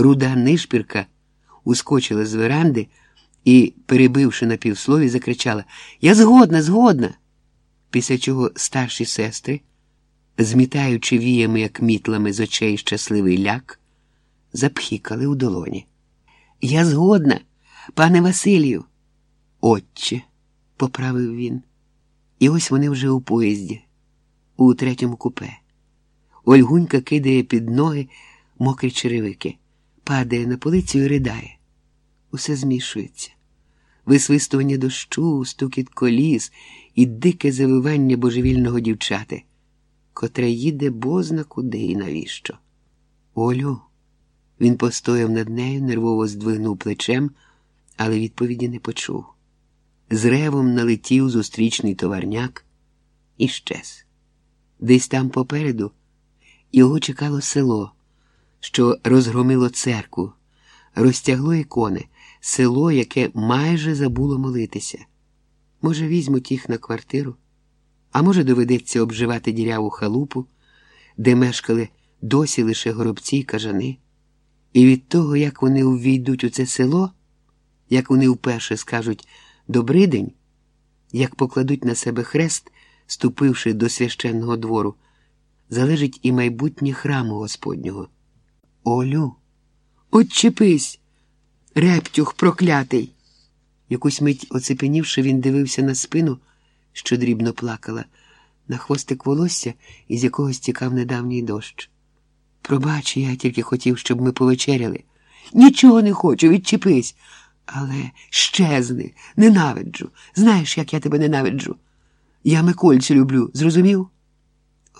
Руда нишпірка ускочила з веранди і, перебивши на півслові, закричала Я згодна, згодна. Після чого старші сестри, змітаючи віями, як мітлами з очей щасливий ляк, запхікали у долоні. Я згодна, пане Василію. Отче, поправив він. І ось вони вже у поїзді, у третьому купе. Ольгунька кидає під ноги мокрі черевики, падає на полицю і ридає. Усе змішується. Висвистування дощу, стукіт коліс і дике завивання божевільного дівчати, котре їде бозна куди і навіщо. Олю, він постояв над нею, нервово здвигнув плечем, але відповіді не почув. З ревом налетів зустрічний товарняк і щез. Десь там попереду його чекало село, що розгромило церкву, розтягло ікони, село, яке майже забуло молитися. Може, візьмуть їх на квартиру, а може, доведеться обживати діряву халупу, де мешкали досі лише горобці й кажани. І від того, як вони увійдуть у це село, як вони вперше скажуть «Добрий день», як покладуть на себе хрест, ступивши до священного двору, залежить і майбутнє храму Господнього. Олю, отчепись, рептюх проклятий. Якусь мить оцепенівши, він дивився на спину, що дрібно плакала, на хвостик волосся, із якого стікав недавній дощ. Пробач, я тільки хотів, щоб ми повечеряли. Нічого не хочу, відчепись. Але щезни, ненавиджу. Знаєш, як я тебе ненавиджу. Я Микольцю люблю, зрозумів?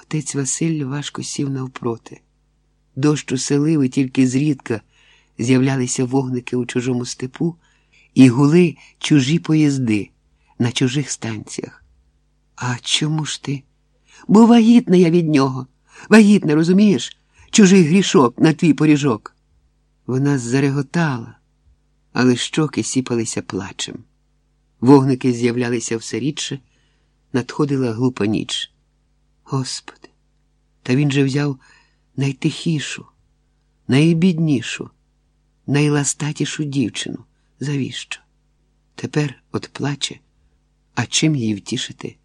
Отець Василь важко сів навпроти. Дощ уселив і тільки зрідка з'являлися вогники у чужому степу і гули чужі поїзди на чужих станціях. А чому ж ти? Бо вагітна я від нього. Вагітна, розумієш? Чужий грішок на твій поріжок. Вона зареготала, але щоки сіпалися плачем. Вогники з'являлися все рідше, надходила глупа ніч. Господи, та він же взяв найтихішу, найбіднішу, найластатішу дівчину. Завіщо? Тепер от плаче, а чим її втішити?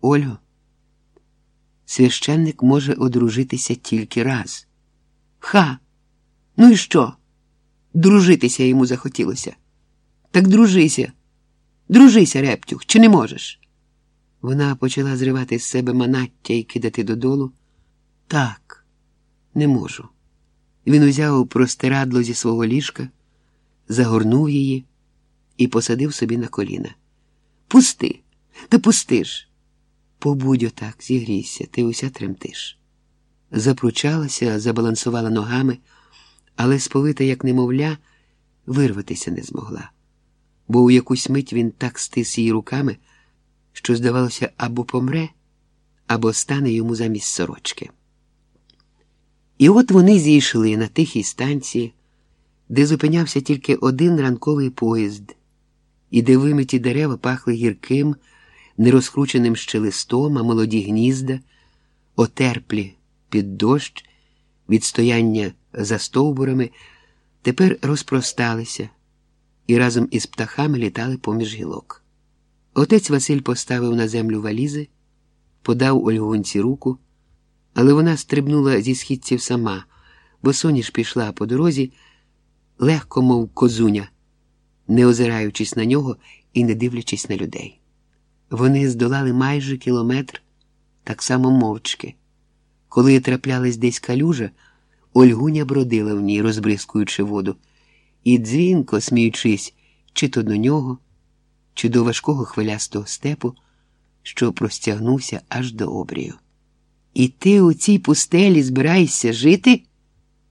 Ольго, священник може одружитися тільки раз. Ха! Ну і що? Дружитися йому захотілося. Так дружися, дружися, Рептюх, чи не можеш? Вона почала зривати з себе манаття і кидати додолу. Так, не можу. Він узяв простирадло зі свого ліжка, загорнув її і посадив собі на коліна. Пусти, та пусти ж. Побудь отак, зігрійся, ти уся тремтиш. Запручалася, забалансувала ногами, але сповита, як немовля, вирватися не змогла, бо у якусь мить він так стис її руками, що, здавалося, або помре, або стане йому замість сорочки. І от вони зійшли на тихій станції, де зупинявся тільки один ранковий поїзд, і де вимиті дерева пахли гірким, нерозкрученим ще листом, а молоді гнізда, отерплі під дощ, від стояння за стовбурами, тепер розпросталися і разом із птахами літали поміж гілок. Отець Василь поставив на землю валізи, подав Ольгунці руку, але вона стрибнула зі східців сама, бо соніш пішла по дорозі, легко, мов козуня, не озираючись на нього і не дивлячись на людей. Вони здолали майже кілометр так само мовчки. Коли траплялась десь калюжа, Ольгуня бродила в ній, розбризкуючи воду, і дзвінко, сміючись, чи то до нього, чи до важкого хвилястого степу, що простягнувся аж до обрію. І ти у цій пустелі збираєшся жити?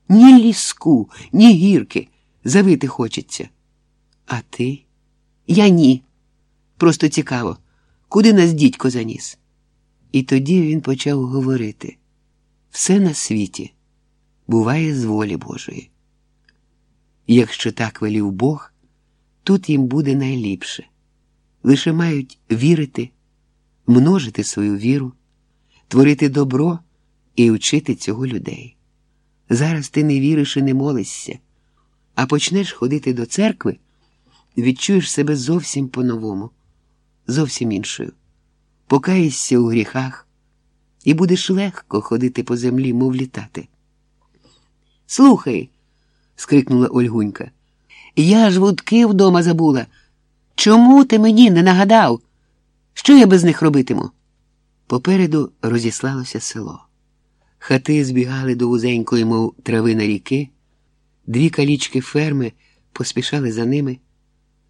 Ні ліску, ні гірки, завити хочеться. А ти? Я ні. Просто цікаво, куди нас дідько заніс? І тоді він почав говорити все на світі буває з волі Божої. Якщо так велів Бог, тут їм буде найліпше. Лише мають вірити, множити свою віру, творити добро і вчити цього людей. Зараз ти не віриш і не молишся. А почнеш ходити до церкви, відчуєш себе зовсім по-новому, зовсім іншою. Покаєшся у гріхах, і будеш легко ходити по землі, мов літати. Слухай, скрикнула Ольгунька. Я ж вудки вдома забула. Чому ти мені не нагадав? Що я без них робитиму? Попереду розіслалося село. Хати збігали до вузенької, мов травина ріки, дві калічки ферми поспішали за ними,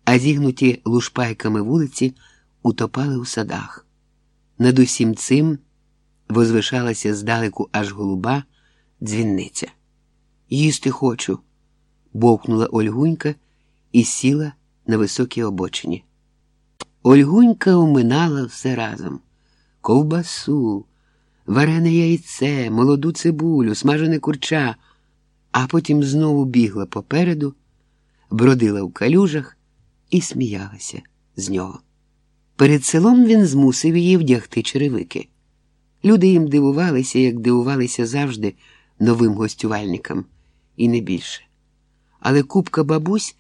а зігнуті лушпайками вулиці утопали у садах. Над усім цим возвишалася здалеку аж голуба дзвінниця. Їсти хочу, бовкнула Ольгунька і сіла на високій обочині. Ольгунька уминала все разом ковбасу, варене яйце, молоду цибулю, смажене курча, а потім знову бігла попереду, бродила в калюжах і сміялася з нього. Перед селом він змусив її вдягти черевики. Люди їм дивувалися, як дивувалися завжди новим гостювальникам, і не більше. Але купка бабусь,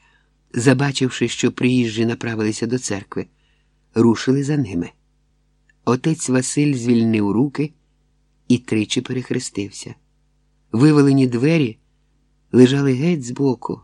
забачивши, що приїжджі направилися до церкви, рушили за ними. Отець Василь звільнив руки і тричі перехрестився. Вивалені двері лежали геть збоку,